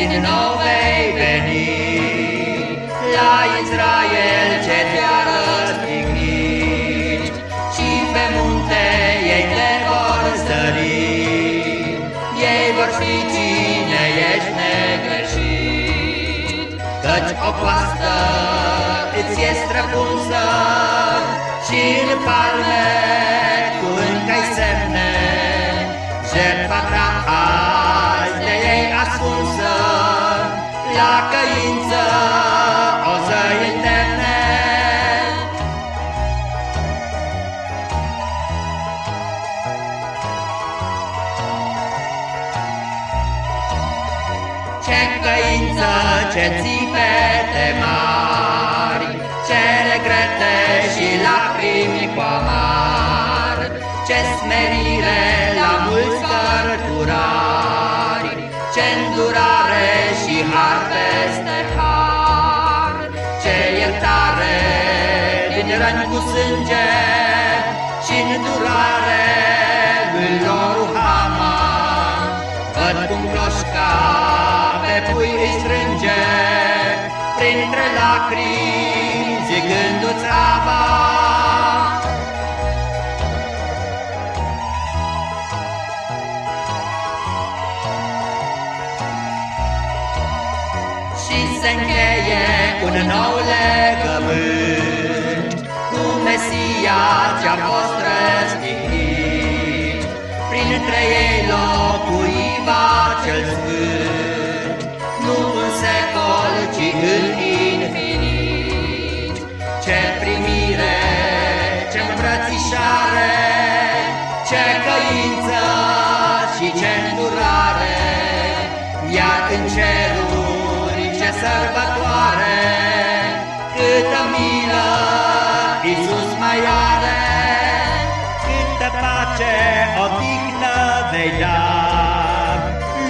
din nou vei veni La Israel ce te-a răstignit Și pe munte ei te vor zări Ei vor fi cine ești negreșit Căci o coastă îți e străpunsă Și în palme căință o să interne. Ce căință, ce țipete mari, ce regrete și lacrimi cu amar, ce smerire la mulți cărturari, ce îndurare din răni cu sânge și îndurare lui lor Hama. Văd cum cloșca pe pui îi strânge, printre lacrimi zicându-ți ava. și se încheie un nou Printre ei locuiva cel sfânt, nu în secol, ci în infinit. Ce primire, ce îmbrățișare, ce căință și ce îndurare, iar în cerul sărbătoare, câtă milă Iisus mai are, câtă pace, odihnă vei da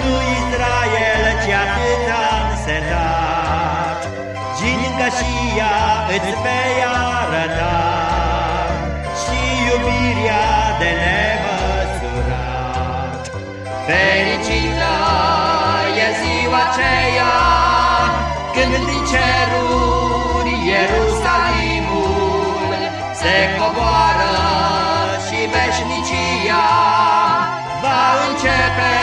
lui Israel ce atât a însetat, gingășia îți vei arăta și iubirea de nemăsurat. Fericită e ziua aceea când din ceruri Ierusalimul se coboară și veșnicia Ciebie.